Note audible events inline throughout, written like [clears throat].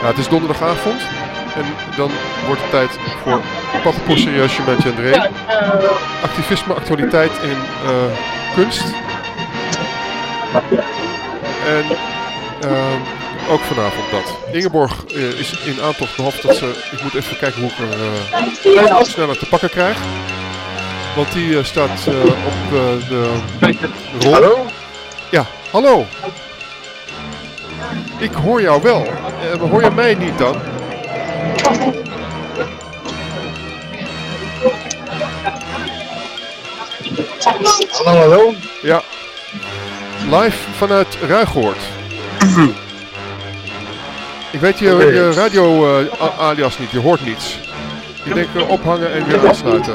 Ja, het is donderdagavond. En dan wordt het tijd voor Papa Serieus Jementje André. Activisme, actualiteit en eh, kunst. En ehm, ook vanavond dat. Ingeborg eh, is in aantocht behalve dat ze... Ik moet even kijken hoe ik er eh, sneller te pakken krijg. Want die eh, staat eh, op eh, de rol. Hallo? Ja, hallo. Ik hoor jou wel. Maar hoor je mij niet dan? Hallo, hallo. Ja. Live vanuit Ruigoord. Ik weet je, je radio eh, alias niet, je hoort niets. Je denkt eh, ophangen en weer aansluiten.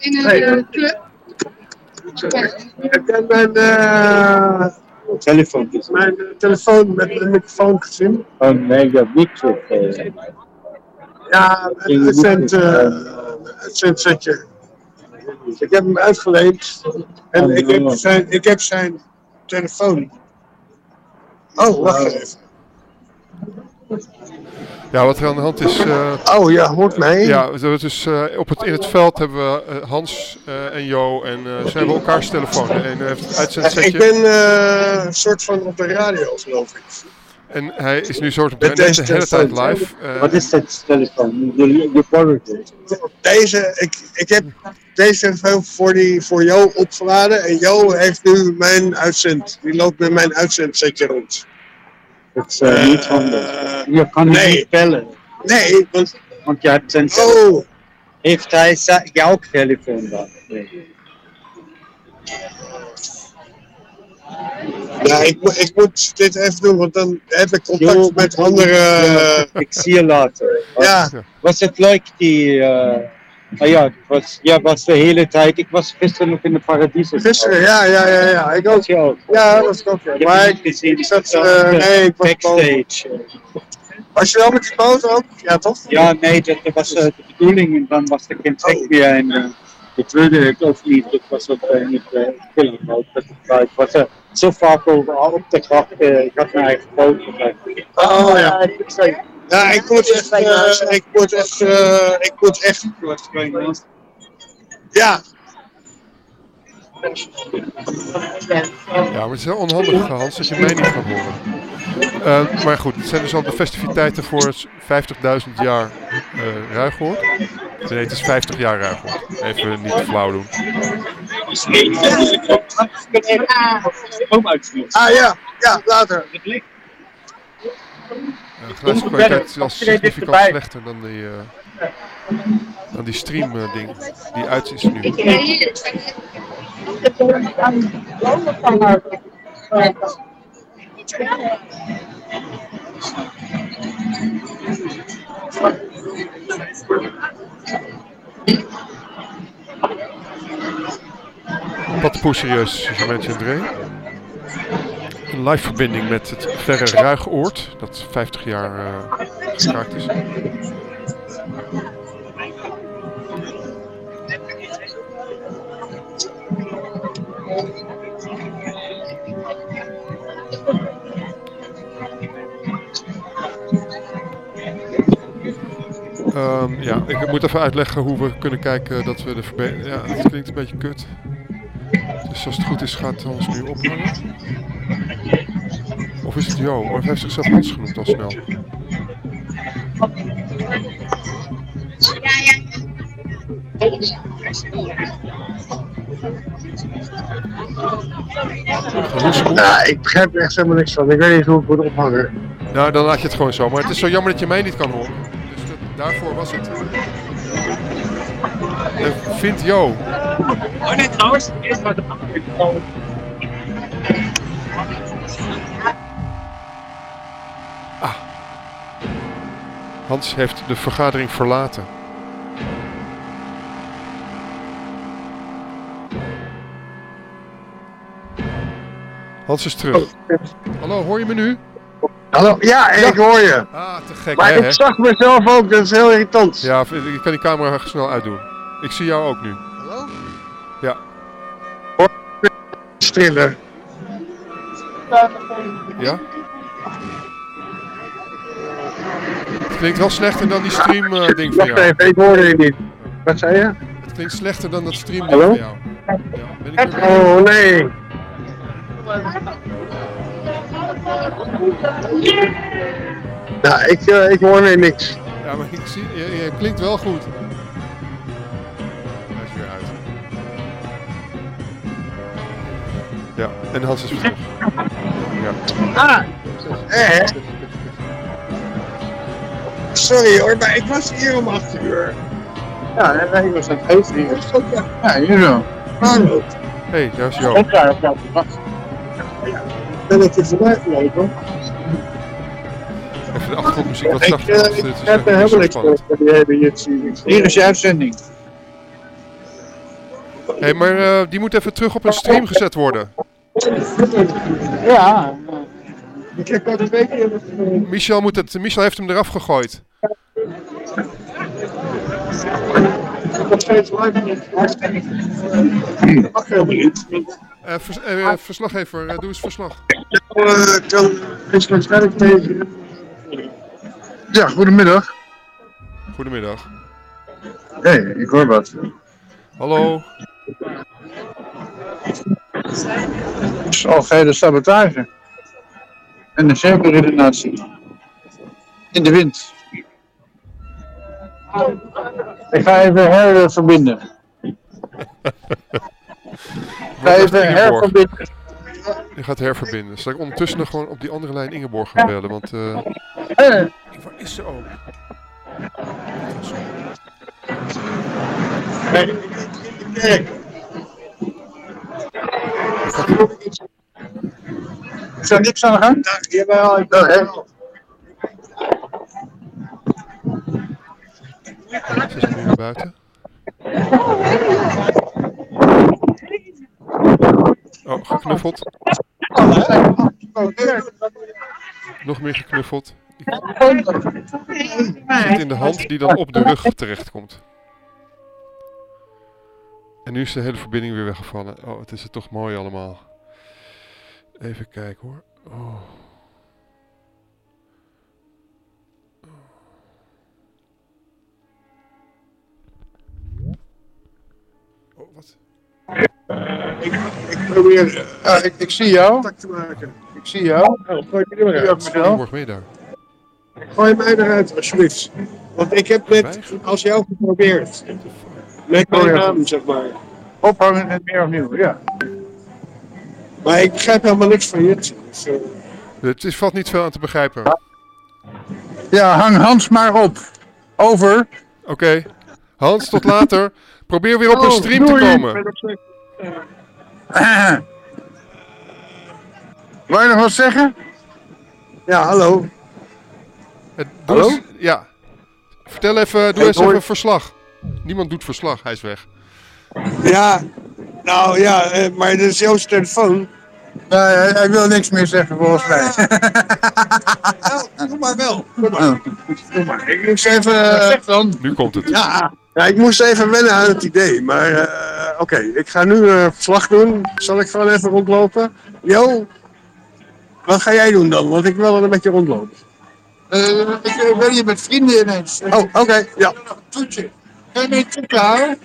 In een Hey. eh, club. Heb jij mijn, eh telefoon, mijn eh, telefoon met mijn microfoon gezien? Oh nee, dat micro. eh, Ja, een uitzend, eh, uitzendsetje. Ik heb hem uitgeleend en ik heb zijn, ik heb zijn telefoon. Oh, wacht even. Ja, wat er aan de hand is... eh, Oh ja, hoort mij. Ja, dus, eh, op het, in het veld hebben we eh, Hans eh, en Jo en eh, ze hebben elkaars telefoon. De ene heeft het ik ben eh, een soort van op de radio, geloof ik. en hij is nu zo op de, deze de hele tijd live. eh, Wat is dat telefoon? Je, borrowt het. Deze, ik, ik heb deze telefoon voor, die, voor Jo opgeladen en Jo heeft nu mijn uitzend. Die loopt met mijn uitzendsetje rond. Dat is eh, niet handig. Je kan hem nee. niet bellen. Nee, want. Want je hebt zijn Oh, Heeft hij jouw telefoon dan? Nee. ja, ik, moet- ik moet dit even doen, want dan heb ik Jo, contact met andere. Ja, ik zie je later. Ja, Was het leuk die... eh ah ja, het was, ja, was de hele tijd... Ik was gisteren nog in de paradies. gisteren, ja, ja, ja, ja. Ik ook. Was je ook? Ja, dat was ik ook. Ja. Maar ik, gezien. ik zat, eh, nee, ik was boven. backstage. Was je wel met die boot ook? Ja, toch? Ja, nee, dat, dat was eh, de bedoeling en dan was er geen trek meer. En uh, ik wilde het ook niet. Ik was ook uh, niet uh, film. Dat ik, ik was uh, zo vaak over op de gracht. Uh, ik had mijn eigen boot. Oh ja. Ja, ik moet echt. Uh, ik moet echt. Uh, ik moet echt. Ja. Ja, maar het is heel onhandig, Hans, dat je mij niet kan horen. Uh, maar goed, het zijn dus al de festiviteiten voor het 50.000 jaar uh, Ruigoord. Nee, het is 50 jaar Ruigoord. Even niet flauw doen. Ah ja, ja, later. De geluidskwaliteit is al significant slechter dan die, uh, dan die stream uh, ding. Die uit is nu. Wat poes serieus, André. Een live verbinding met het verre Ruigoord, dat 50 jaar uh, geschaakt is. Um, ja, ik moet even uitleggen hoe we kunnen kijken dat we de verbetering... Ja, het klinkt een beetje kut. Dus als het goed is, gaat ons nu ophangen. Of is het Jo? Of heeft zichzelf Hans genoemd al snel? Ja, ja. Nou, ik begrijp er echt helemaal niks van. Ik weet niet hoe ik moet ophangen. Nou, dan laat je het gewoon zo. Maar het is zo jammer dat je mij niet kan horen. Dus dat, daarvoor was het. En vind Jo. Oh nee, trouwens, eerst maar de Hans heeft de vergadering verlaten. Hans is terug. Hallo, hoor je me nu? Hallo? Ja, ik hoor je. Ah, te gek, Maar hè? ik hè? zag mezelf ook, dat is heel irritant. Ja, ik kan die camera snel uitdoen. Ik zie jou ook nu. Hallo? Ja. Stiller. Ja? Klinkt wel slechter dan die stream eh, ding van Wacht jou. even, ik hoorde je niet. Wat zei je? Het klinkt slechter dan dat stream ding van jou. Ja, ben ik er weer? Oh nee. Nou, ik, eh, ik hoor weer niks. Ja, maar ik zie, je, je klinkt wel goed. Hij is weer uit. Ja, en Hans is weer terug. Ja. Ah, eh. Sorry hoor, maar ik was hier om 8 uur. Ja, nee, ik was aan het eten hier. ja. Hier zo. Hé, hey, daar is Jo. Ook daar op jou gewacht. Ben ik er voorbij gelopen? Even de achtergrondmuziek wat Ik, zachter. eh, ik is heb er helemaal niks voor die hele Jitsi. Hier is je uitzending. Hé, hey, maar eh, die moet even terug op een stream gezet worden. Ja. Ik heb al twee keer Michel, moet het, Michel heeft hem eraf gegooid. Nog steeds live niet. Mag helemaal niet. Eh, eh, verslaggever, eh, doe eens verslag. Eh, kan waarschijnlijk tegen. Ja, goedemiddag. Goedemiddag. Hé, hey, ik hoor wat. Hallo. Het is algehele sabotage. En een cirkelredenatie. In de wind. Ik ga even herverbinden. Ik ga even herverbinden. Je gaat herverbinden. Zal ik ondertussen nog gewoon op die andere lijn Ingeborg gaan bellen? Want, eh Eh, waar is ze ook? Kijk, Is er niks aan de gang? ik hè? Ze is nu buiten. Oh, geknuffeld. Nog meer geknuffeld. Ik zit in de hand die dan op de rug terechtkomt. En nu is de hele verbinding weer weggevallen. Oh, het is het toch mooi allemaal. Even kijken hoor. Oh, Ik probeer Ah, ik, ik zie jou. contact te maken. Ik zie jou. Oh, gooi me daar? Gooi mij eruit, alsjeblieft. Want ik heb net als jou geprobeerd. Met Oh, mijn naam, zeg maar. Ophangen en weer opnieuw, ja. Maar ik begrijp helemaal niks van je. Dus, eh, Het is, valt niet veel aan te begrijpen. Ja, hang Hans maar op. Over. Oké. Hans, tot later. Probeer weer op een oh, stream te komen. [clears throat] Wou je nog wat zeggen? Ja, hallo. Eh, Doe Hallo? eens- ja. Vertel even, doe eens hoor- even een verslag. Niemand doet verslag, hij is weg. Ja, nou ja, eh, maar dit is Joost telefoon. Nee, hij, hij wil niks meer zeggen volgens mij. [laughs] Nou, doe maar wel. Doe maar. Doe maar. Ik moest even... zeg dan. Nu komt het. Ja, ja, ik moest even wennen aan het idee. Maar eh, oké, ik ga nu eh, verslag doen. Zal ik gewoon even rondlopen? Jo, wat ga jij doen dan? Want ik wil wel een beetje rondlopen. Eh, ik ben hier met vrienden ineens. Oh, oké, ja. nog een toetje. Kan je een toetje halen?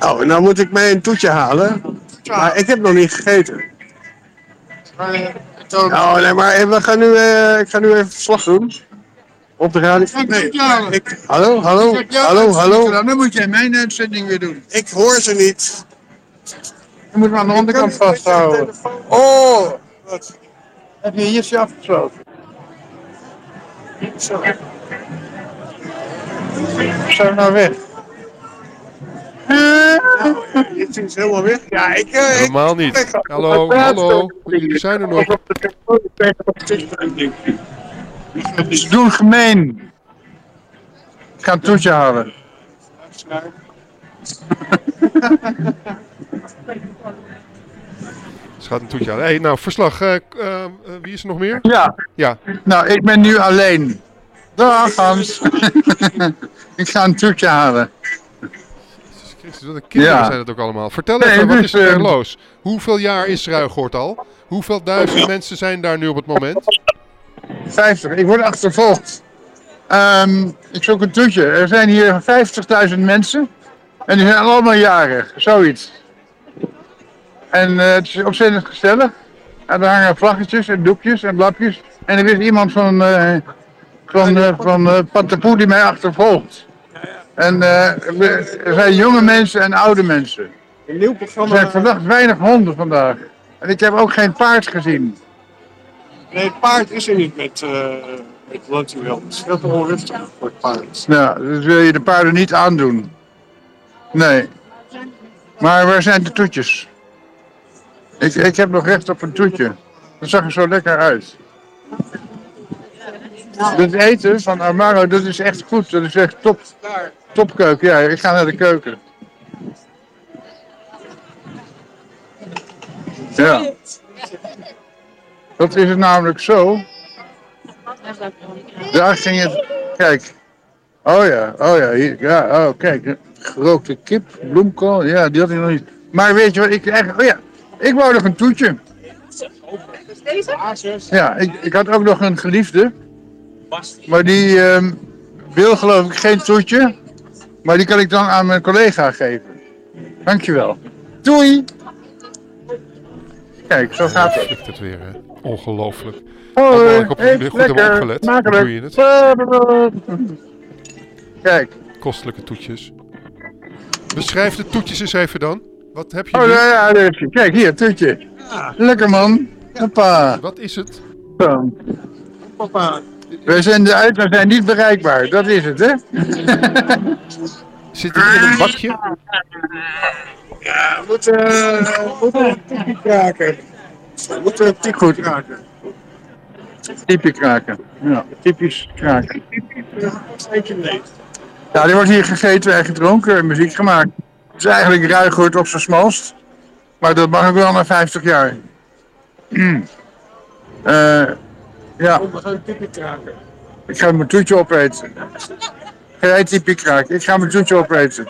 Oh, en nou moet ik mij een toetje halen. Maar ik heb nog niet gegeten. Maar, Oh, nee, maar we gaan nu, ik ga nu even verslag doen. Op de radio. Ga ik hallo, hallo, hallo, hallo. Dan moet jij mijn uitzending weer doen. Ik hoor ze niet. Je moet me aan de onderkant vasthouden. Oh! Heb je hier afgesloten? Zo. Zijn we nou weg? Dit is helemaal weg. Ja, ik... eh, ik- Helemaal niet. Hallo, hallo. Jullie zijn er nog. Ze doen gemeen. Ik ga een toetje halen. [laughs] Ze gaat een toetje halen. Hey, nou, verslag. eh, eh, wie is er nog meer? Ja, Ja. nou, ik ben nu alleen. Dag Hans. [laughs] ik ga een toetje halen. Jezus Christus, wat een kinderen Ja. zijn het ook allemaal. Vertel Nee, even, wat dus, is er ehm, los? Hoeveel jaar is Ruigoort al? Hoeveel duizend mensen zijn daar nu op het moment? 50. Ik word achtervolgd. Ehm, ik zoek een toetje. Er zijn hier 50.000 mensen. En die zijn allemaal jarig. Zoiets. En eh, het is ontzettend gezellig. En er hangen vlaggetjes en doekjes en lapjes. En er is iemand van, eh van, eh van eh, Patapoe die mij achtervolgt. En er zijn jonge mensen en oude mensen. Een nieuw Er programma. zijn vandaag weinig honden vandaag. En ik heb ook geen paard gezien. Nee, paard is er niet met, uh, met. Het is veel te onrustig voor het paard. Nou, dus wil je de paarden niet aandoen. Nee. Maar waar zijn de toetjes? Ik, ik heb nog recht op een toetje. Dat zag er zo lekker uit. Het eten van Amaro, dat is echt goed. Dat is echt top, topkeuken. Ja, ik ga naar de keuken. Ja. Dat is het namelijk zo. Daar ging het. Kijk. Oh ja, oh ja, ja, oh kijk. Gerookte kip, bloemkool, ja, die had ik nog niet. Maar weet je wat, ik eigenlijk, oh ja, ik wou nog een toetje. Ja, ik, ik had ook nog een geliefde. Maar die ehm, wil geloof ik geen toetje. Maar die kan ik dan aan mijn collega geven. Dankjewel. Doei! Kijk, zo gaat het. Lukt het weer, hè? Ongelooflijk. Hoi, ik op- eet goed hebben lekker, opgelet. Hoe doe je Kijk, Kostelijke toetjes. Beschrijf de toetjes eens even dan. Wat heb je oh nu? ja, ja, daar heb je. Kijk hier, toetje. Lekker man. Hoppa. Wat is het? Zo. Papa, Wij zenden uit, maar zijn niet bereikbaar. Dat is het, hè? [laughs] Zit het in een bakje? we moeten, uh, we moeten een kraken. We moeten een Goed. kraken. Typisch kraken. Ja, typisch kraken. Ja, die wordt hier gegeten en gedronken en muziek gemaakt. Het is eigenlijk ruigoord op zijn smalst. Maar dat mag ook wel na 50 jaar. Mm. Eh, ja, ik ga mijn toetje opeten. Typie kraken? Ik ga mijn toetje opeten.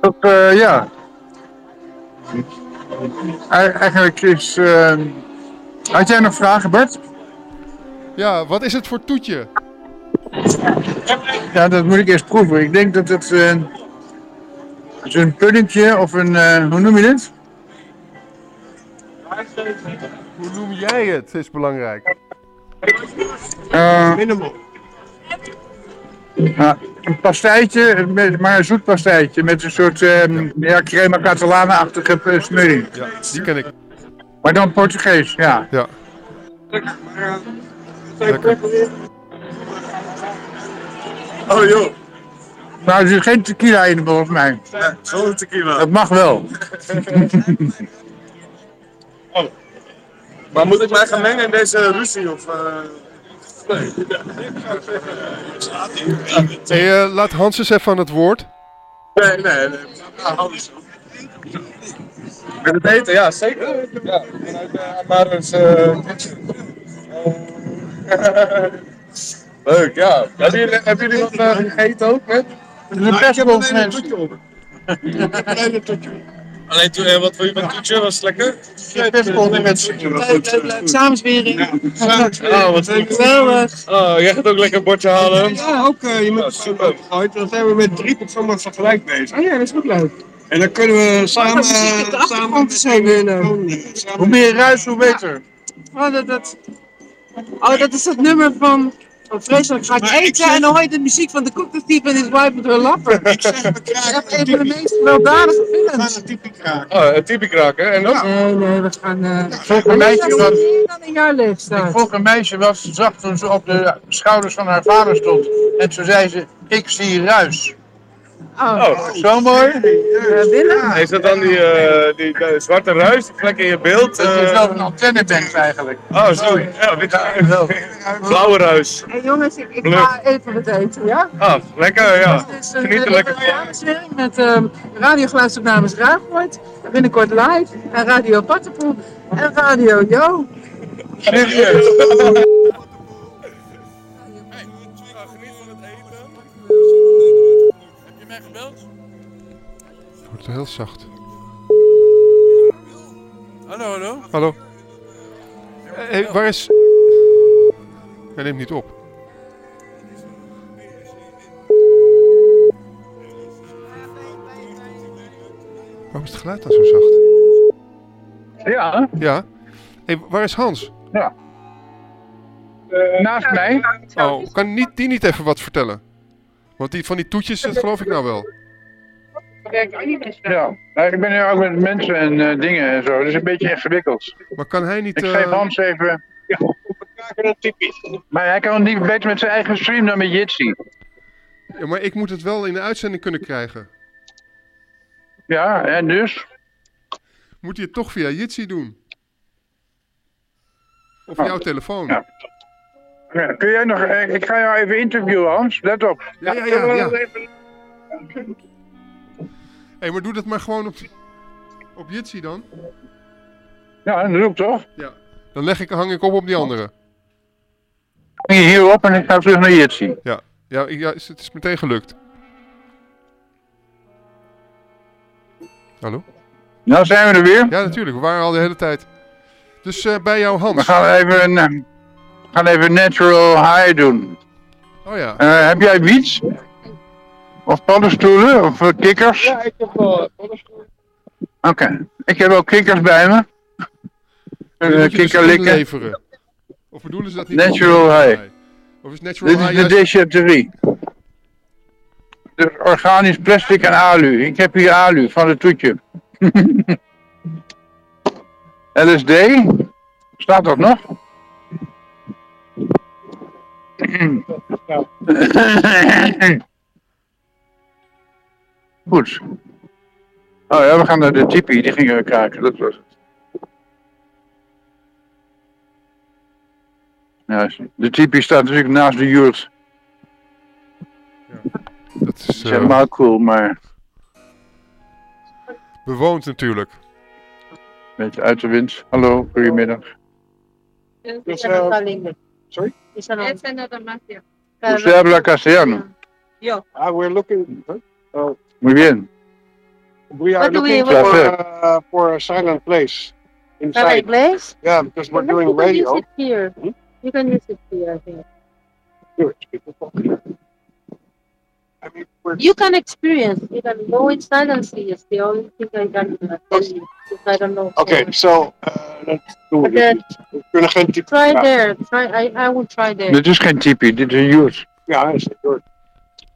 Dat, eh, ja. Eigenlijk is... eh, Had jij nog vragen, Bert? Ja, wat is het voor toetje? Ja, dat moet ik eerst proeven. Ik denk dat het, eh, het is een puddingje of een, eh, hoe noem je dit? Hoe noem jij het? Is belangrijk. Eh, Minimal. ja, een pastijtje, met- maar een zoet pastijtje met een soort eh, ja, crema catalana-achtige eh, smurrie. Ja, die ken ik. Maar dan Portugees, ja. Ja. Lekker. Oh joh, Nou, er zit geen tequila in volgens mij. zo'n tequila. Dat mag wel. [laughs] Maar moet ik mij gaan mengen in deze ruzie of... eh? Hey, eh, laat Hans eens even aan het woord. Nee, nee, nee. Ah, op. Met het eten, ja, zeker. Ja, uh, uh, Leuk, ja. Hebben jullie, hebben jullie wat uh, gegeten ook, hè? De persbond mensen. Alleen toen, uh, wat vond je met toetje? Was het lekker? De persbond mensen. Samenswering. Oh, wat leuk. Geweldig. Oh, jij gaat ook lekker een bordje halen. Ja, ook uh, je moet het super. Dan zijn we met drie programma's tegelijk bezig. Oh ja, dat is ook leuk. En dan kunnen we samen... achtergrond te samen zingen. Hoe meer ruis, hoe beter. Oh, dat, dat. Oh, dat is dat nummer van. Wat vreselijk. Ik Maar ik eten zeg- en dan hoor je de muziek van de Cookie Thief en his wife met haar lappen. Ik zeg, we Dat is een van de meest gewelddadige We gaan films. een typie kraken. Oh, een typie kraken. En dan? Nee, nee, we gaan... eh Vroeg We een meisje was, meer dan een jaar ik leeftijd. vroeg een meisje wat ze zag toen ze op de schouders van haar vader stond. En toen zei ze, ik zie ruis. Oh, Oh, Zo mooi. Willem? is dat dan die, eh, die eh, zwarte ruis, die vlek in je beeld? Dat is wel een antennebank eigenlijk. oh, zo. Ja, dit Blauwe ruis. Hey jongens, ik, ik ga even wat eten, ja? Ah, lekker, ja. Dit is een er een lekker met um, radiogeluidsopnames Ruigoord, binnenkort live, en Radio Pattenpoel en Radio Jo. [laughs] mij gebeld? Het wordt heel zacht. Hallo, hallo. Hallo? Hé, waar is... Hij neemt niet op. Waarom is het geluid dan zo zacht? Ja, Ja. Hé, waar is Hans? naast mij. Oh, kan niet, die niet even wat vertellen? Want die van die toetjes, dat geloof ik nou wel. Ja, nou, ik ben hier ook met mensen en eh, dingen en zo. Dat is een beetje ingewikkeld. Maar kan hij niet... Ik eh, geef Hans even... kraken een typie. Maar hij kan het niet beter met zijn eigen stream dan met Jitsi. ja, maar ik moet het wel in de uitzending kunnen krijgen. Ja, en dus? Moet hij het toch via Jitsi doen? Of Oh. jouw telefoon? Ja. Ja, kun jij nog... eh, Ik ga jou even interviewen, Hans. Let op. Ja, ja, ja. ja. Hé, maar doe dat maar gewoon op, op Jitsi dan. Ja, dat doe ik toch? Ja. Dan leg ik, hang ik op op die andere. Hang je hierop en ik ga terug naar Jitsi. Ja, ja, ja het is meteen gelukt. Hallo? Nou zijn we er weer. Ja, natuurlijk. We waren al de hele tijd. Dus eh, bij jou, We Hans. gaan even, eh, we gaan even natural high doen. Oh ja. Eh, heb jij wiets? Of paddenstoelen? Of eh, kikkers? Ja, ik heb wel. Oké. Ik heb ook kikkers bij me. Uh, dus kikkerlikken. Of bedoelen ze dat niet? Natural high. Of is natural Dit is high de juist... déchetterie. Dus organisch plastic en alu. Ik heb hier alu van het toetje. [laughs] LSD? Staat dat nog? [laughs] Goed. Oh ja, we gaan naar de tipi, die gingen we kraken, dat was het. Ja, de tipi staat natuurlijk naast de yurt. Dat is Dat is eh, helemaal cool, maar bewoond natuurlijk. een beetje uit de wind. Hallo, goedemiddag. Dus, eh, sorry? Esa no es mafia. Usted habla castellano. Yo. Ah, we're looking. Oh, Muy bien. we are What do we- looking for, uh, for a silent place inside. place? Yeah, because we're doing you can use radio. it here. Hmm? You can use it here, I think. Good. People talking. I mean, we're You can experience. You can go inside and see. It's the only thing I can uh, tell you. Because I don't know. Oké, so, uh, dat doen we But then- dus niet. We kunnen geen type Try vragen. there. Try. I, I would try there. Dit is geen tipi, dit is een yurt. Ja, is het hoor.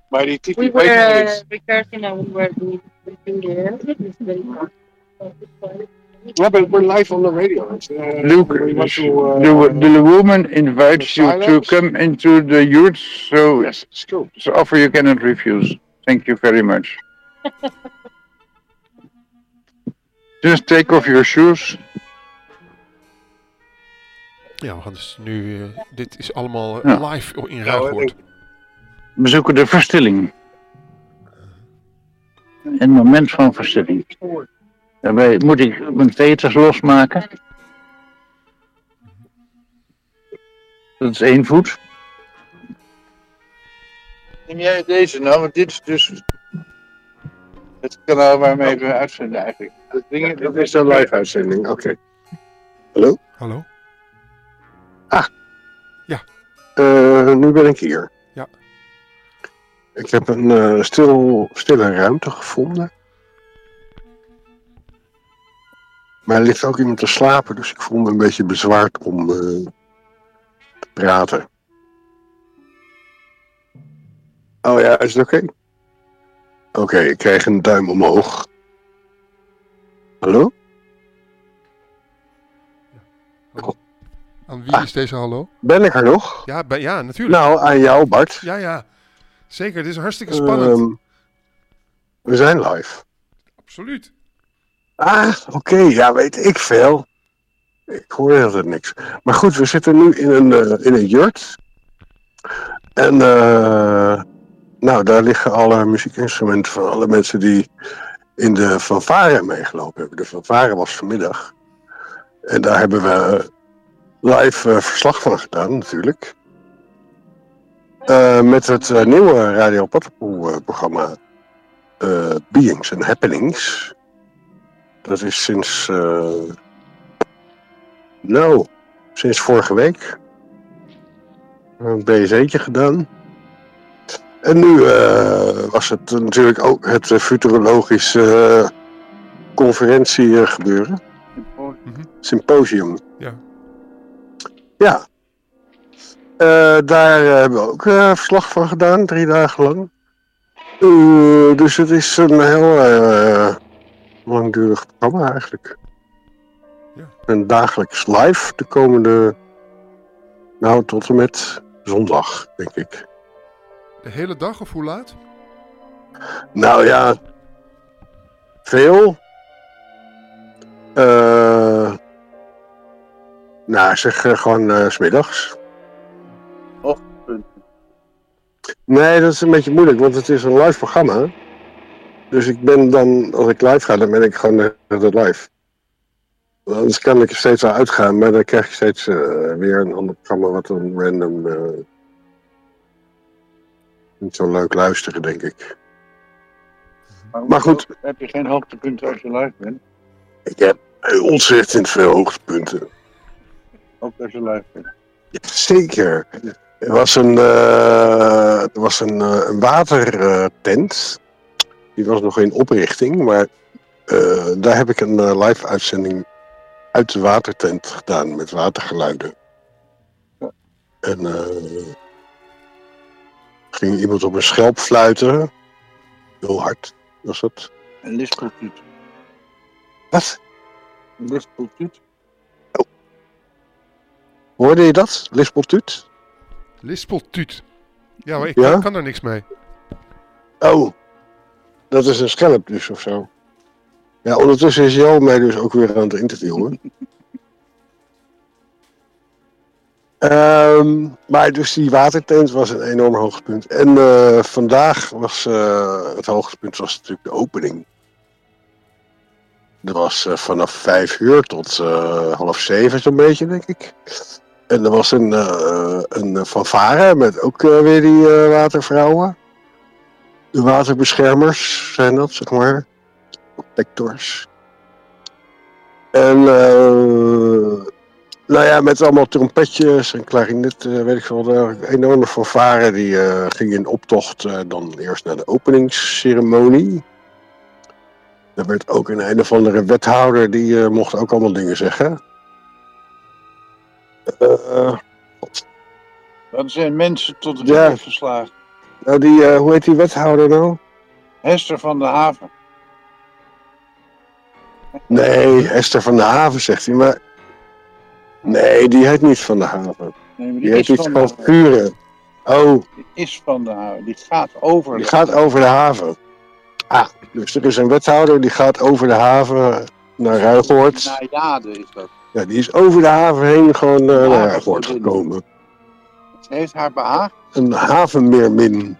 Maar die type We weet were nog uh, niet. rehearsing and we were doing everything there. It's very fun. So. Ja, but we're live on the radio. Uh, Luke, we want to, uh, the, the woman invites you to come into the yurt, so Yes, it's cool. an offer you cannot refuse. Thank you very much. [laughs] Just take off your shoes. Ja, we gaan dus nu... eh, dit is allemaal eh, Ja. live in Ja, Ruigoord. We zoeken de verstilling. Een moment van verstilling. Daarbij moet ik mijn veters losmaken. Dat is één voet. Neem jij deze nou, want dit is dus het kanaal waarmee we uitzenden eigenlijk. Dat, ding, Dat is een live uitzending, oké. Hallo? Eh, nu ben ik hier. Ja. Ik heb een eh, stil, stille ruimte gevonden. Maar er ligt ook iemand te slapen, dus ik voel me een beetje bezwaard om eh, te praten. Oh ja, is het oké? Oké, ik krijg een duim omhoog. Hallo? Aan wie is deze hallo? Ben ik er nog? Ja, bij, ja, natuurlijk. Nou, aan jou, Bart. Ja, ja. Zeker, het is hartstikke spannend. Ehm, we zijn live. Absoluut. Ah, oké, ja, weet ik veel. Ik hoor heel niks. Maar goed, we zitten nu in een, eh, in een jurt. En eh, nou, daar liggen alle muziekinstrumenten van alle mensen die in de fanfare meegelopen hebben. De fanfare was vanmiddag. En daar hebben we live eh, verslag van gedaan, natuurlijk. Met het nieuwe Radio Pattenpoel programma Beings and Happenings. Dat is sinds, eh, nou, sinds vorige week. Een BSE'tje gedaan. En nu eh, was het natuurlijk ook het futurologische eh, conferentie gebeuren. Symposium. Ja. Ja. Eh, daar hebben we ook verslag van gedaan, drie dagen lang. Dus het is een heel eh, langdurig programma eigenlijk. Ja. En dagelijks live de komende, nou tot en met zondag, denk ik. De hele dag of hoe laat? Nou ja, veel. Eh nou, zeg eh, gewoon eh, 's smiddags. Ochtend. Nee, dat is een beetje moeilijk, want het is een live programma. Dus ik ben dan, als ik live ga, dan ben ik gewoon het live. Anders kan ik er steeds wel uitgaan, maar dan krijg je steeds eh, weer een ander programma wat dan random. eh, niet zo leuk luisteren, denk ik. Maar goed. Heb je geen hoogtepunten als je live bent? Ik heb ontzettend veel hoogtepunten. Ook als je live bent. Zeker. Er was een, eh, er was een, een watertent. Die was nog in oprichting, maar eh, daar heb ik een eh, live uitzending uit de watertent gedaan met watergeluiden. En eh ging iemand op een schelp fluiten. Heel hard was dat. Een lispeltuut. Wat? Een lispeltuut. Hoorde je dat? Lispeltuut? Lispeltuut. Ja, maar ik Ja? kan, kan er niks mee. Oh, dat is een schelp dus of zo. Ja, ondertussen is Jo mij dus ook weer aan het interviewen. [laughs] Ehm, maar dus die watertent was een enorm hoogtepunt. En eh, vandaag was eh, het hoogtepunt was natuurlijk de opening. Dat was eh, vanaf vijf uur tot half zeven zo'n beetje, denk ik. En er was een, een fanfare met ook weer die watervrouwen. De waterbeschermers zijn dat, zeg maar. Protectors. En eh, nou ja, met allemaal trompetjes en klarinet, eh, weet ik veel. Een enorme fanfare die eh, ging in optocht eh, dan eerst naar de openingsceremonie. Er werd ook een een of andere wethouder, die eh, mocht ook allemaal dingen zeggen. Eh, Dat zijn mensen tot het Ja. ja. verslagen. Nou, die, eh, hoe heet die wethouder nou? Hester van de Haven. Nee, Esther van de Haven zegt hij, maar... Nee, die heet niet van de Haven. Nee, maar Die heet is iets van. Vuren. Oh, Die is van de Haven. Die gaat over. die de gaat over de haven. Ah, dus er is een wethouder die gaat over de haven naar Ruigoord. Najade is dat. Ja, die is over de haven heen gewoon eh, naar Ruigoord gekomen. Ze heeft haar behaagd. Een havenmeermin.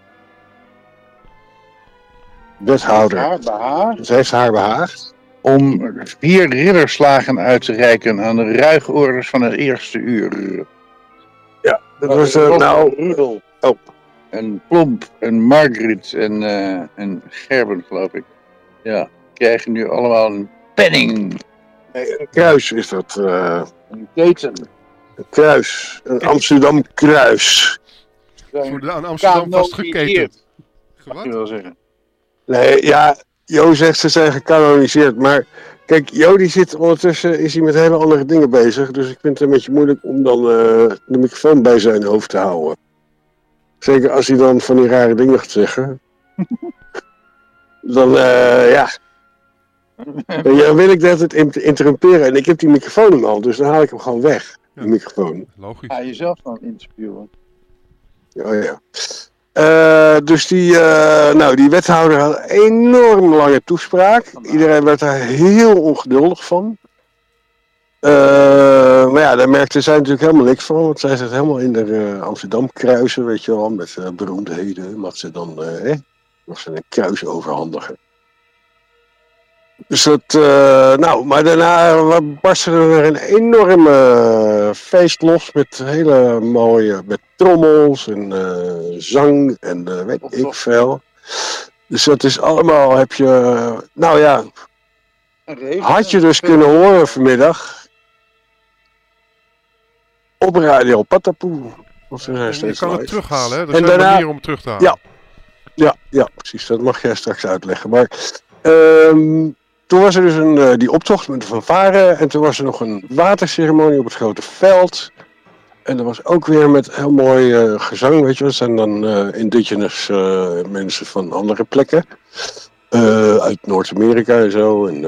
Wethouder. Haar behaagd. Ze heeft haar behaagd. Om vier ridderslagen uit te reiken aan de ruigorders van het eerste uur. Ja, dat was eh, nou... Rudel. Oh. En Plomp en Margriet en, eh, en Gerben, geloof ik. Ja, krijgen nu allemaal een penning. Nee, een kruis is dat. eh, Een keten. een kruis. Een Amsterdam kruis. De aan Amsterdam vastgeketen. Kanoniseerd, Wat? Mag je wel zeggen. Nee, ja, Jo zegt ze zijn gecanoniseerd. Maar kijk, Jo die zit ondertussen, is hij met hele andere dingen bezig. Dus ik vind het een beetje moeilijk om dan eh, de microfoon bij zijn hoofd te houden. Zeker als hij dan van die rare dingen gaat zeggen. [laughs] dan, eh, ja. Ja, dan wil ik dat het in- interrumperen. En ik heb die microfoon hem al, dus dan haal ik hem gewoon weg. Die microfoon. Logisch. Ga jezelf dan interviewen. Oh ja. Eh, dus die, eh, nou, die wethouder had een enorm lange toespraak. Iedereen werd daar heel ongeduldig van. Eh, maar ja, daar merkte zij natuurlijk helemaal niks van. Want zij zit helemaal in de Amsterdam kruisen, weet je wel. Met beroemdheden mag ze dan eh, ze een kruis overhandigen. Dus dat, eh, nou, maar daarna barstte er weer een enorme eh, feest los met hele mooie, met trommels en eh, zang en eh, weet ik veel. Dus dat is allemaal, heb je, nou ja, had je dus kunnen horen vanmiddag op Radio Patapoe. Of Je kan het terughalen, hè? Er En zijn daarna- manieren om terug te halen. Ja. Ja, ja, precies. Dat mag jij straks uitleggen. Maar ehm, toen was er dus een, eh, die optocht met de fanfare. En toen was er nog een waterceremonie op het grote veld. En dat was ook weer met heel mooi eh, gezang, weet je. Dat zijn dan eh, indigenous mensen van andere plekken. Uit Noord-Amerika en zo. En,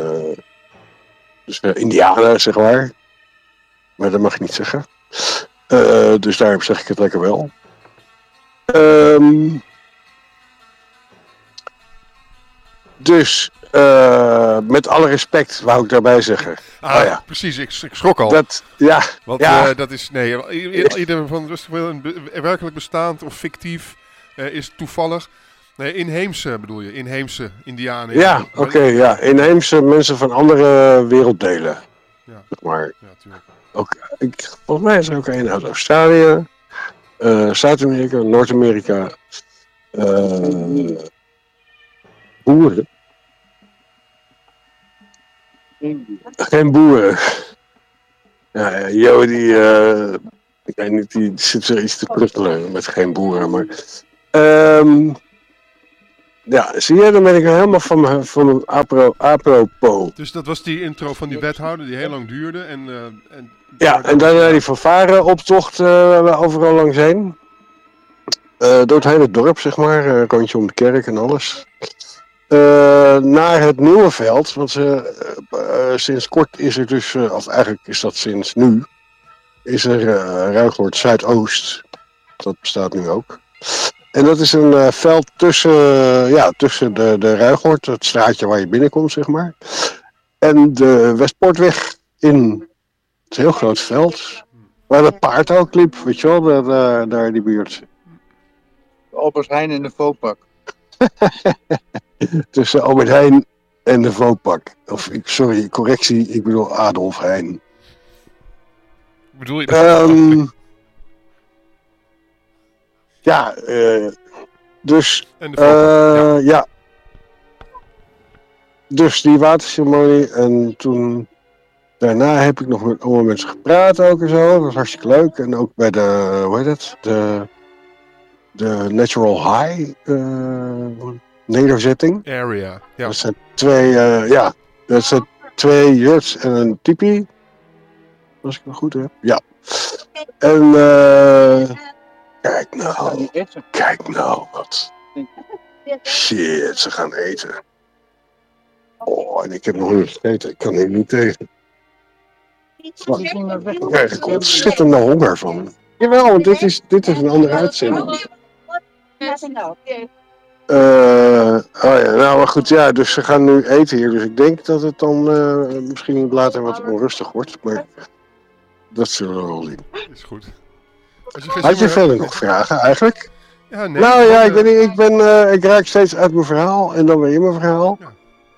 dus Indianen, zeg maar. Maar dat mag ik niet zeggen. Dus daarom zeg ik het lekker wel. Ehm dus, eh, met alle respect, wou ik daarbij zeggen. Ah, Oh ja. precies. Ik, ik schrok al. Dat, ja, Want ja. eh, dat is, nee, ieder van rustig werkelijk bestaand of fictief eh, is toevallig. Nee, inheemse bedoel je, inheemse indianen. ja, oké, ja. Inheemse mensen van andere werelddelen. Ja. Zeg maar. Ja, tuurlijk. Ook, ik, volgens mij is er ook een uit Australië, Zuid-Amerika, Noord-Amerika. Boeren. Geen boeren. Ja, ja, Jo, die, eh, ik weet niet, die zit zoiets te pruttelen met geen boeren, maar... ehm, ja, zie je, dan ben ik helemaal van van apro, apropos. Dus dat was die intro van die wethouder die heel lang duurde. En, eh, en, Ja, en daarna die fanfare-optocht eh, overal langs heen. Door het hele dorp, zeg maar. rondje om de kerk en alles. Eh, naar het nieuwe veld. Want ze, eh, eh, sinds kort is er dus, of eigenlijk is dat sinds nu, is er Ruigoord Zuidoost. Dat bestaat nu ook. En dat is een veld tussen, ja, tussen de, de Ruigoord, het straatje waar je binnenkomt, zeg maar. En de Westpoortweg in. Het heel groot veld. Waar het paard ook liep, weet je wel, daar, daar, daar in die buurt. Albert Heijn en de Vopak. [laughs] [laughs] Tussen Albert Heijn en de Vopak. Of, ik- sorry, correctie, ik bedoel Adolf Heijn. bedoel je Ehm, ja, eh, dus, En de Vopak, eh, ja. Dus die waterceremonie en toen, daarna heb ik nog met allemaal mensen gepraat ook en zo. Dat was hartstikke leuk. En ook bij de, hoe heet het, de, de Natural High eh, nederzetting. area. Ja. Dat zijn twee, eh, ja, dat zijn twee yurts en een tipi. Als ik het goed heb. Ja. En eh kijk nou, kijk nou wat. Shit, ze gaan eten. Oh, en ik heb nog niet gegeten. Ik kan hier niet tegen. Ik krijg er ontzettende honger van. Jawel, want dit is, dit is een andere uitzending. Eh, oh ja, nou maar goed, ja, dus ze gaan nu eten hier. Dus ik denk dat het dan eh, misschien later wat onrustig wordt. Maar dat zullen we wel zien. Is goed. Als je geen Had je verder hebt- nog vragen eigenlijk? Ja, nee. nou ja, ik eh, weet niet, ik, ben, eh, ik raak steeds uit mijn verhaal en dan weer in mijn verhaal. Ja.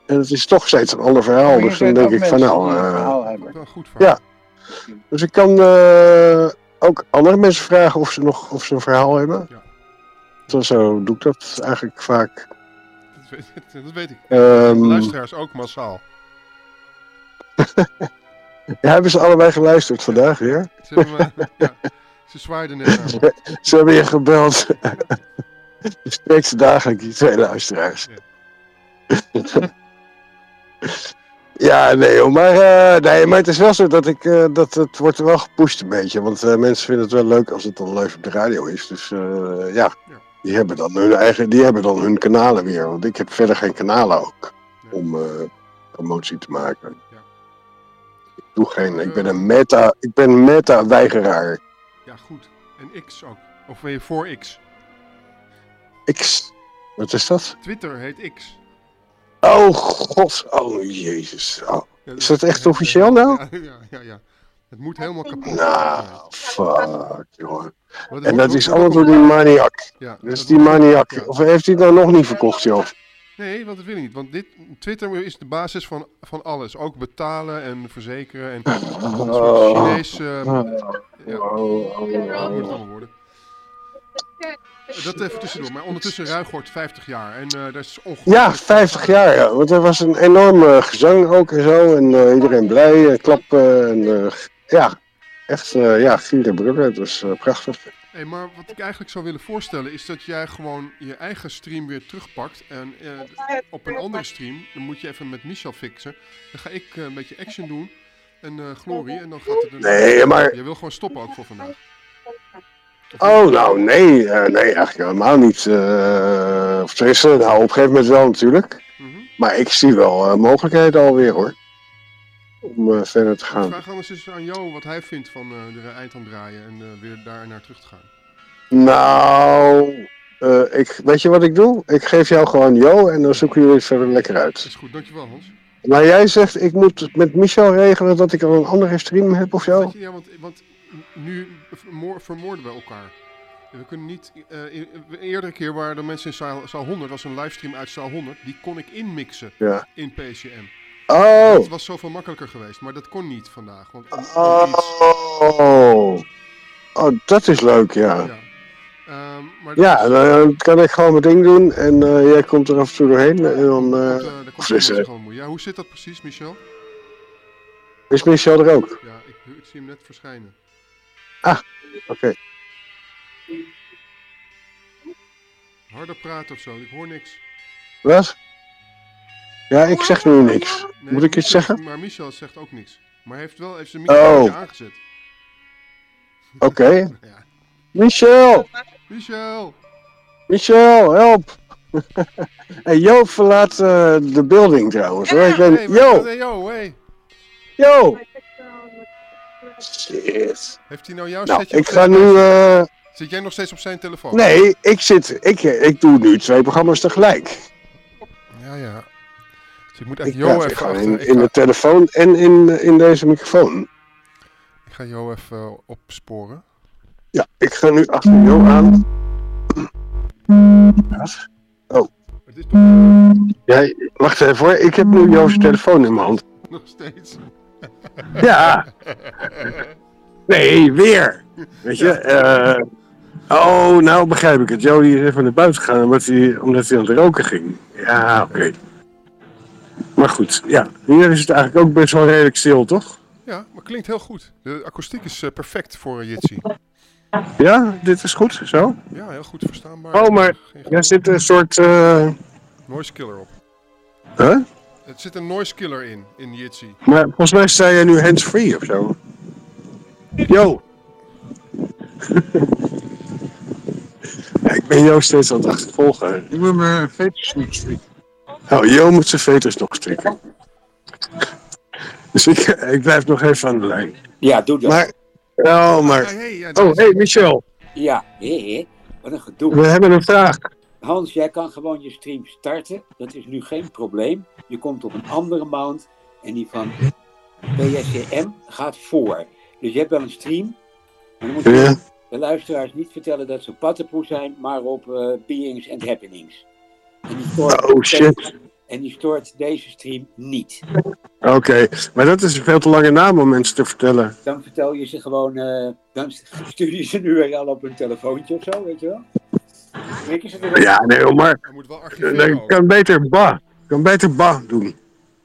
En het is toch steeds een ander verhaal. Dus dan denk ik van nou, eh, goed verhaal. Ja. dus ik kan eh, ook andere mensen vragen of ze nog of ze een verhaal hebben. Ja. Zo, zo doe ik dat eigenlijk vaak. Dat weet, dat weet ik. Ehm, Luisteraars ook massaal. [laughs] Ja, hebben ze allebei geluisterd vandaag weer? Ze, hebben, me- ja, ze zwaaiden net me. [laughs] Ze hebben je gebeld. [laughs] Je spreekt ze dagelijks, die twee luisteraars. Ja, nee, joh, maar, eh, nee, maar het is wel zo dat ik, eh, dat het wordt wel gepusht een beetje. Want eh, mensen vinden het wel leuk als het dan live op de radio is. Dus eh, ja, die hebben, dan hun eigen, die hebben dan hun kanalen weer. Want ik heb verder geen kanalen ook om eh, promotie te maken. Ik doe geen, ik ben een meta, ik ben meta-weigeraar. Ja, goed. En X ook. Of ben je voor X? X, wat is dat? Twitter heet X. Oh god, oh jezus. Oh. Ja, Is dat echt officieel nou? Ja, ja, ja, ja. Het moet helemaal kapot. Nou, fuck. Wat- En dat is allemaal door die maniak. Ja, Dat is dat die wordt- maniak. ja. Of heeft hij het nou nog niet verkocht, joh? Nee, want dat wil ik niet. Want dit, Twitter is de basis van, van alles. Ook betalen en verzekeren en Oh. Chinees... eh, ja, hoe moet het allemaal worden? Dat even tussendoor. Maar ondertussen Ruigoort 50 jaar. En eh dat is ongelooflijk. Ja, 50 jaar, ja. Want er was een enorme gezang ook en zo. En eh, iedereen blij en klappen. En eh, ja, echt, eh ja, Brugge. Het was prachtig. Hey, maar wat ik eigenlijk zou willen voorstellen is dat jij gewoon je eigen stream weer terugpakt. En eh, op een andere stream, dan moet je even met Michel fixen. Dan ga ik eh, een beetje action doen. En Glory. En dan gaat het... Nee, maar- Je wil gewoon stoppen ook voor vandaag. Oh, nou nee, nee, eigenlijk helemaal niet. of tenminste, nou, op een gegeven moment wel natuurlijk. Mhm. Maar ik zie wel mogelijkheden alweer hoor. Om eh, verder te gaan. Vraag anders eens aan Jo wat hij vindt van eh de eind aan draaien en eh, weer daar naar terug te gaan. Nou, ik, weet je wat ik doe? Ik geef jou gewoon Jo en dan zoeken jullie het verder lekker uit. Is goed, dankjewel Hans. Maar jij zegt, ik moet met Michel regelen dat ik al een andere stream heb of zo? Ja, want, want nu vermoor- vermoorden we elkaar. We kunnen niet. in- een eerdere keer waren er mensen in zaal, zaal 100, was een livestream uit zaal 100, die kon ik inmixen Ja. in PCM. Oh. Dat was zoveel makkelijker geweest, maar dat kon niet vandaag. Want, Oh. Oh, dat is leuk, ja. Ehm, maar Ja, dan kan ik gewoon mijn ding doen en eh, jij komt er af en toe doorheen. En dan, eh, daar komt [laughs] eh, gewoon moe. Ja, hoe zit dat precies, Michel? is Michel er ook? Ja, ik, ik zie hem net verschijnen. Ah, oké. Harder praten of zo, ik hoor niks. Wat? Ja, ik zeg nu niks. Nee, Moet ik iets zeggen? Maar Michel zegt ook niks. Maar hij heeft wel heeft zijn microfoon Oh. aangezet. Oké. [laughs] Michel! Michel! Michel, help! [laughs] hey, Joop verlaat eh, de building trouwens hoor. Ik ben... Hey, Yo! hey, yo, hey. Yo! Shit. Heeft hij nou jouw Nou, setje ik ga nu... eh, Zit jij nog steeds op zijn telefoon? Nee, ik zit... Ik, ik doe nu twee programma's tegelijk. Ja, ja. Ik moet echt Jo even achter... in, in ga, de telefoon en in, in deze microfoon. ik ga Jo even eh, opsporen. Ja, ik ga nu achter Jo aan. Wat? Oh. Ja, wacht even hoor. Ik heb nu Jo's telefoon in mijn hand. Nog steeds. Ja. [laughs] Nee, weer. Weet je? eh, oh, nou begrijp ik het. Jo die is even naar buiten gegaan omdat hij, omdat hij aan het roken ging. Ja, oké. Maar goed, ja. Hier is het eigenlijk ook best wel redelijk stil, toch? Ja, maar klinkt heel goed. De akoestiek is eh, perfect voor uh, Jitsi. Ja, dit is goed, zo? Ja, heel goed verstaanbaar. Oh, maar daar zit een soort... eh Noise killer op. Huh? Het zit een noise killer in, in Jitsi. Maar volgens mij sta jij nu hands-free of zo. Yo! [laughs] ja, ik ben Jo steeds aan het achtervolgen. Ik moet mijn veters strikken. Nou, Jo moet zijn veters nog strikken. Dus ik, ik blijf nog even aan de lijn. Ja, doe dat. Maar, oh, maar... Oh, hey Michel. Ja, hé, hé. Wat een gedoe. We hebben een vraag. Hans, jij kan gewoon je stream starten. Dat is nu geen probleem. Je komt op een andere mount en die van PSCM gaat voor. Dus je hebt wel een stream. Maar dan moet je Ja. de luisteraars niet vertellen dat ze pattenpoe zijn, maar op eh, Beings and Happenings. En die stoort, Oh, shit. En die stoort deze stream niet. Oké, maar dat is een veel te lange naam om mensen te vertellen. Dan vertel je ze gewoon, eh, dan [laughs] stuur je ze nu al op hun telefoontje of zo, weet je wel. Ze. Ja, nee, maar... archiveren Dan kan beter Ba. kan beter Ba doen.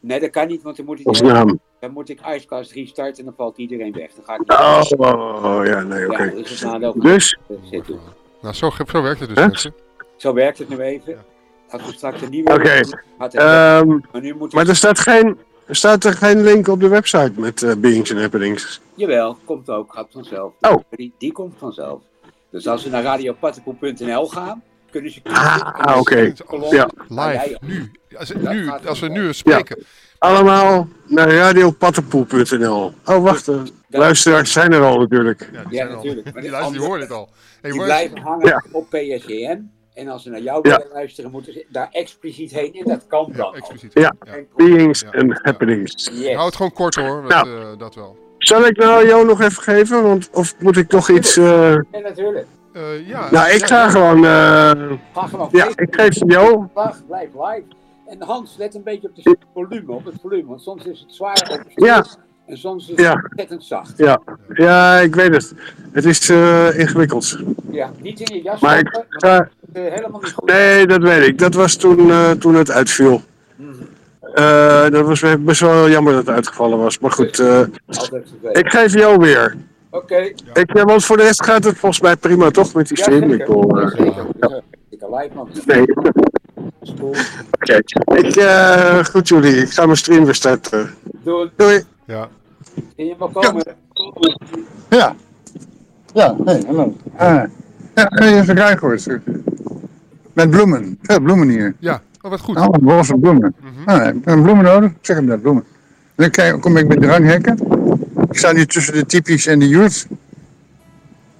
Nee, dat kan niet, want dan moet ik, Als naam. dan moet ik Icecast restarten en dan valt iedereen weg. Dan ga ik Oh, oh, oh, ja, nee, oké. Ja, Dus? zitdoen. Nou, zo, zo werkt het dus, Huh? Zo werkt het nu even. We straks. Oké, het ehm, maar nu moet maar er staat geen, staat er geen link op de website met eh, Beings and Happenings? Jawel, komt ook, gaat vanzelf. Oh. Die, die komt vanzelf. Dus als ze naar radiopattenpoel.nl gaan, kunnen ze kiezen. Ah, ah, oké. Ja. Live, nu. Als, nu, als we nu spreken. Allemaal naar radiopattenpoel.nl. Oh, wacht. eh, Luisteraars zijn er al natuurlijk. Ja, er natuurlijk. Maar die luisteren, die horen dit al. Hey, Die blijven hangen Ja. op PSGM. En als ze naar jou Ja. willen luisteren, moeten ze daar expliciet heen. En dat kan Ja, dan. ook. expliciet. Ja. Beings Ja. and Ja. Happenings. Yes. Hou het gewoon kort hoor, Nou. eh, dat wel. Zal ik nou jou nog even geven? Want, of moet ik nog iets... eh, Ja, natuurlijk. Eh, ja, Nou, ik ja, ga ja. gewoon... eh, Ga gewoon Ja, ik geef jou... Wacht, blijf live. En Hans, let een beetje op het volume, op het volume. Want soms is het zwaar. Ja. En soms is het Ja. ontzettend zacht. Ja, ja ik weet het. Het is eh, ingewikkeld. Ja, niet in je jas Maar ik is helemaal niet goed. Nee, dat weet ik. Dat was toen, eh, toen het uitviel. Mhm. Eh, dat was best wel jammer dat het uitgevallen was. Maar goed, eh, ik geef jou weer. Oké. Ik, ja, want voor de rest gaat het volgens mij prima toch met die Ja, stream. Ik wil, eh. Ik kan live man. nee, oké. Ik, eh, goed jullie, ik ga mijn stream weer starten. Doei. Doei. Ja. Kun je wel komen? Ja. Ja, hey, hallo. Ah. Ja, even Rijgoord. Met bloemen. Veel bloemen hier. Ja, oh, wat goed. Allemaal roze bloemen. Mhm. Ah, heb ik een bloemen nodig? Zeg hem net bloemen. Dan kijk, kom ik met dranghekken. Ik sta nu tussen de typisch en de joert.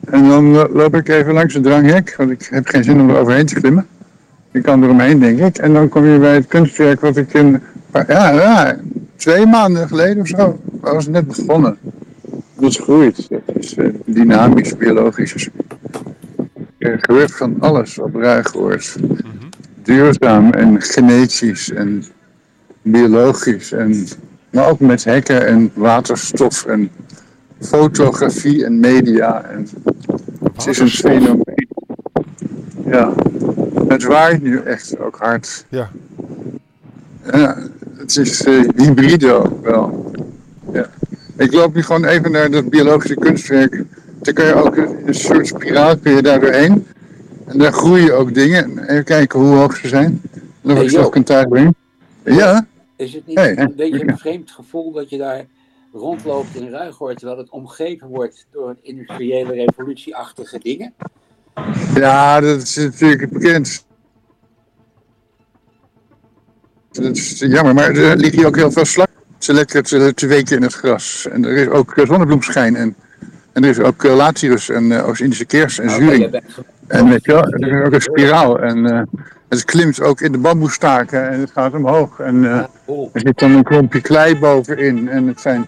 En dan lo- loop ik even langs het dranghek, want ik heb geen zin om er overheen te klimmen. Ik kan er omheen, denk ik. En dan kom je bij het kunstwerk wat ik in, ja, ja, twee maanden geleden of zo, was het net begonnen. Dat groeit. Dat is eh, dynamisch, biologisch. Er gebeurt van alles op Ruigoord. Duurzaam en genetisch en biologisch. En, maar ook met hekken en waterstof en fotografie en media. En het is een fenomeen. Ja, het waait nu echt ook hard. Ja. Ja, het is eh, hybride ook wel. Ja. Ik loop nu gewoon even naar dat biologische kunstwerk. Dan kun je ook een soort spiraal kun je daar doorheen. En daar groeien ook dingen. Even kijken hoe hoog ze zijn. En dan Hey, ik zelf Joop. kan. Ja, Is het niet Hey, een beetje een vreemd gevoel dat je daar rondloopt in Ruigoord, terwijl het omgeven wordt door een industriële revolutieachtige dingen? ja, dat is natuurlijk bekend. Dat is jammer, maar er liggen hier ook heel veel slag. Ze lekker te, weken in het gras. En er is ook eh, zonnebloemschijn. En, en er is ook uh, Latirus en eh, Oost-Indische kers en Oké, zuring. En weet je wel, er is ook een spiraal. En eh, het klimt ook in de bamboestaken en het gaat omhoog. En eh, cool. er zit dan een klompje klei bovenin. En het zijn.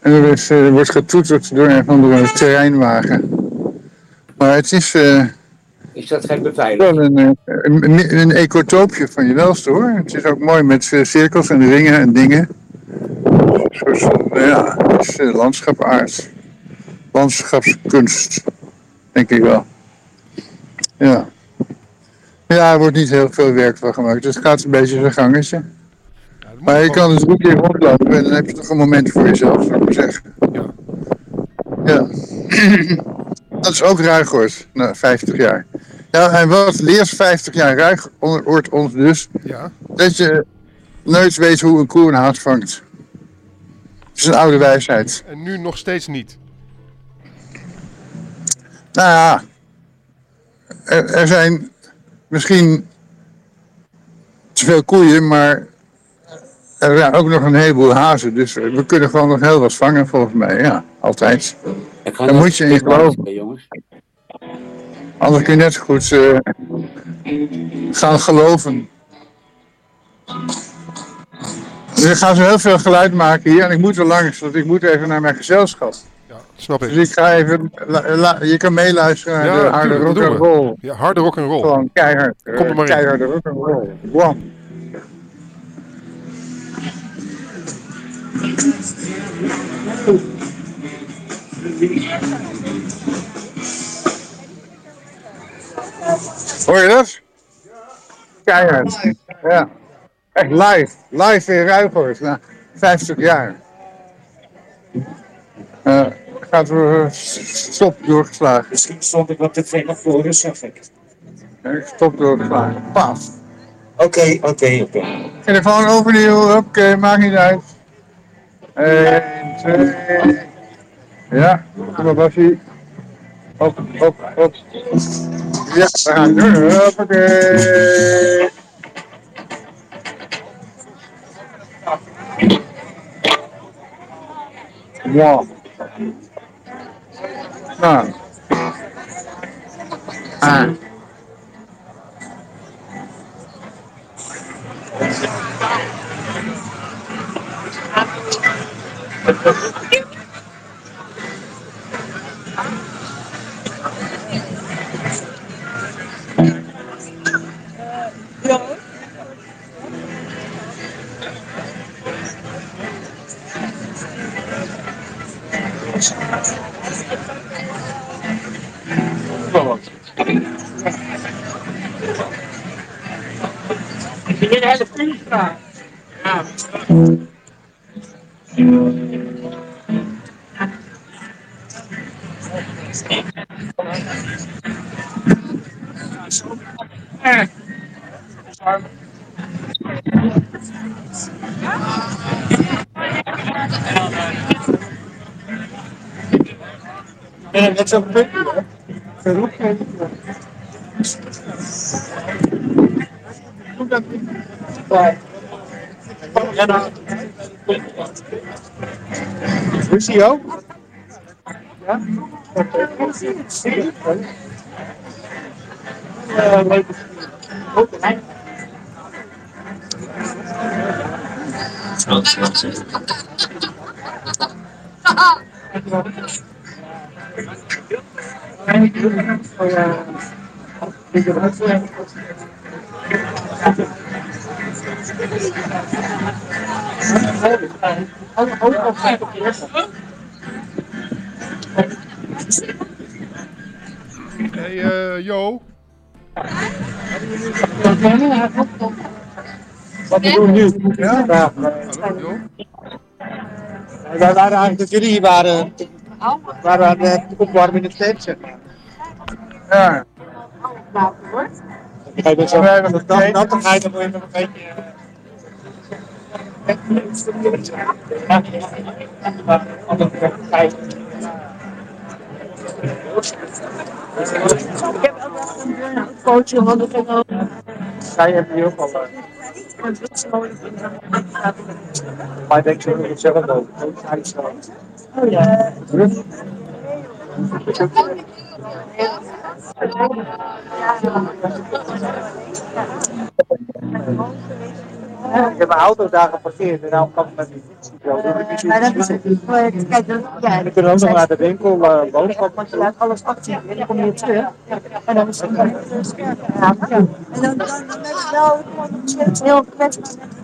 En er, is, eh, er wordt getoeterd door een of andere terreinwagen. Maar het is eh, Is dat geen beveiliging? wel een, eh, een, een, een ecotoopje van je welste hoor. Het is ook mooi met eh, cirkels en ringen en dingen. Een soort van, nou ja, het is landschapaard. Landschapskunst, denk ik wel. Ja. Ja, er wordt niet heel veel werk van gemaakt. Dus het gaat een beetje zijn gangetje. Ja, Maar je kan dus drie keer rondlopen en dan heb je toch een moment voor jezelf, zou ik maar zeggen. Ja. Ja. [clears throat] Dat is ook Ruigoord, na 50 jaar. Ja, en wat leert 50 jaar Ruigoord ons dus? Ja, Dat je nooit weet hoe een koe een haas vangt. Het is een oude wijsheid. en nu nog steeds niet. Nou ja, er, er zijn misschien te veel koeien, maar er zijn ook nog een heleboel hazen. Dus we kunnen gewoon nog heel wat vangen, volgens mij. Ja, altijd. Ga nog moet je in geloven. jongens. Anders kun je net zo goed eh, gaan geloven. Er gaan ze heel veel geluid maken hier en ik moet er langs, want ik moet even naar mijn gezelschap. Ja, snap ik. Dus ik ga even, la- la- je kan meeluisteren naar Ja, de harde rock and roll. Ja, harde rock and roll. Gewoon keihard. eh, Kom er maar in. Keiharde rock and roll. Wam. Hoor je dat? Keihard. Ja. Echt live. Live in Ruigoord. Na 50 jaar. Eh gaat er stop doorgeslagen. Misschien stond ik wat te ver naar voren, zag ik. Stop doorgeslagen. Paf. Oké, oké, oké. Telefoon overnieuw, oké, maakt niet uit. 1, 2. Ja, kom maar Bassie. Op, op, op. Ja, we gaan doen. Hoppakee. Wow. Nou. Ah. Net zo'n punt. Verroep. Ook? Ja? Ja, Hey eh, Jo, Wat we doen nu? Ja. hallo. Wij waren eigenlijk jullie hier waren. Aan de opwarming in het zeg maar. Ja. Bent zo We hebben het nat, nattigheid, dan moet je nog een beetje... foto hadden genomen. Zij hebben ook al. Maar ik denk dat het zelf ook. Ja. Ik heb mijn auto daar geparkeerd en daarom kan ik met die ik Maar dat is het. Kijk, dat, ja. Dan kunnen we ook nog naar de winkel uh, boodschappen Want je laat alles achter en dan kom je terug. En dan is het ja. En dan, dan, dan ben je wel gewoon heel kwetsbaar met,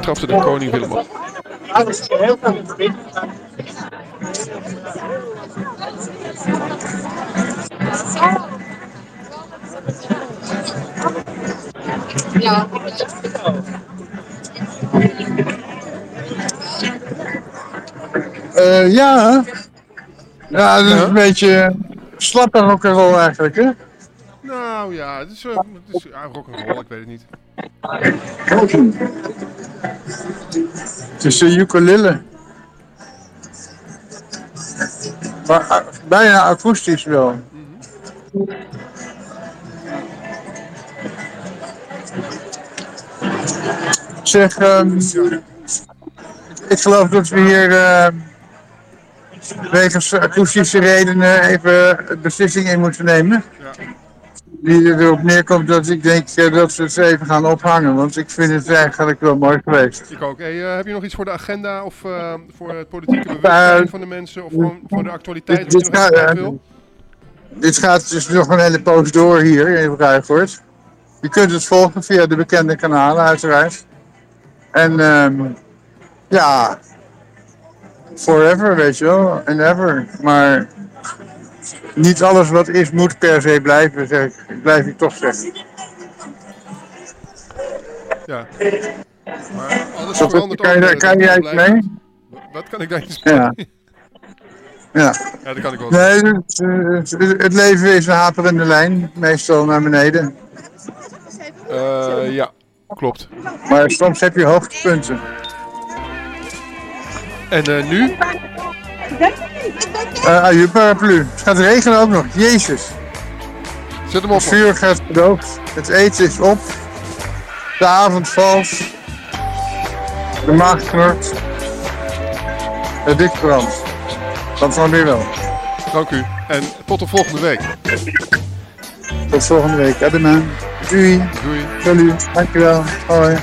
Trapte de koning Willem op. Ja. Ja. Eh, ja. Ja, dat is een beetje slappe rock'n'roll eigenlijk, hè? Nou ja, het is, eh, het is rock'n'roll, ik weet het niet. Het is een ukulele. Maar eh, bijna akoestisch wel. Zeg, ehm, ik geloof dat we hier ehm, wegens akoestische redenen even beslissing in moeten nemen. Ja. Die erop neerkomt dat ik denk eh, dat we het even gaan ophangen, want ik vind het eigenlijk wel mooi geweest. Ik ook. Hey, eh, heb je nog iets voor de agenda of eh, voor het politieke bewustzijn van de mensen of gewoon voor de actualiteit dit, nog gaat, dit gaat dus nog een hele poos door hier in Ruigoort. Je kunt het volgen via de bekende kanalen uiteraard. En ehm, ja, forever, weet je wel, and ever. Maar niet alles wat is moet per se blijven, zeg ik, blijf ik toch zeggen. Ja. Maar alles Dat- verandert kan je kan jij iets mee? Wat kan ik daar iets mee? Ja. Ja. Ja, dat kan ik wel. Nee, het, eh, het leven is een haperende lijn, meestal naar beneden. Eh, ja, klopt. Maar soms heb je hoogtepunten. En eh, nu? Ah, je paraplu. Het gaat regenen ook nog. Jezus. Zet hem op. Het vuur gaat gedoofd. Het eten is op. De avond valt. De maag knort. Het dik brandt. Dat van weer wel. Dank u. En tot de volgende week. Tot volgende week. Adema. Doei. Doei. Salut. Dankjewel. Hoi.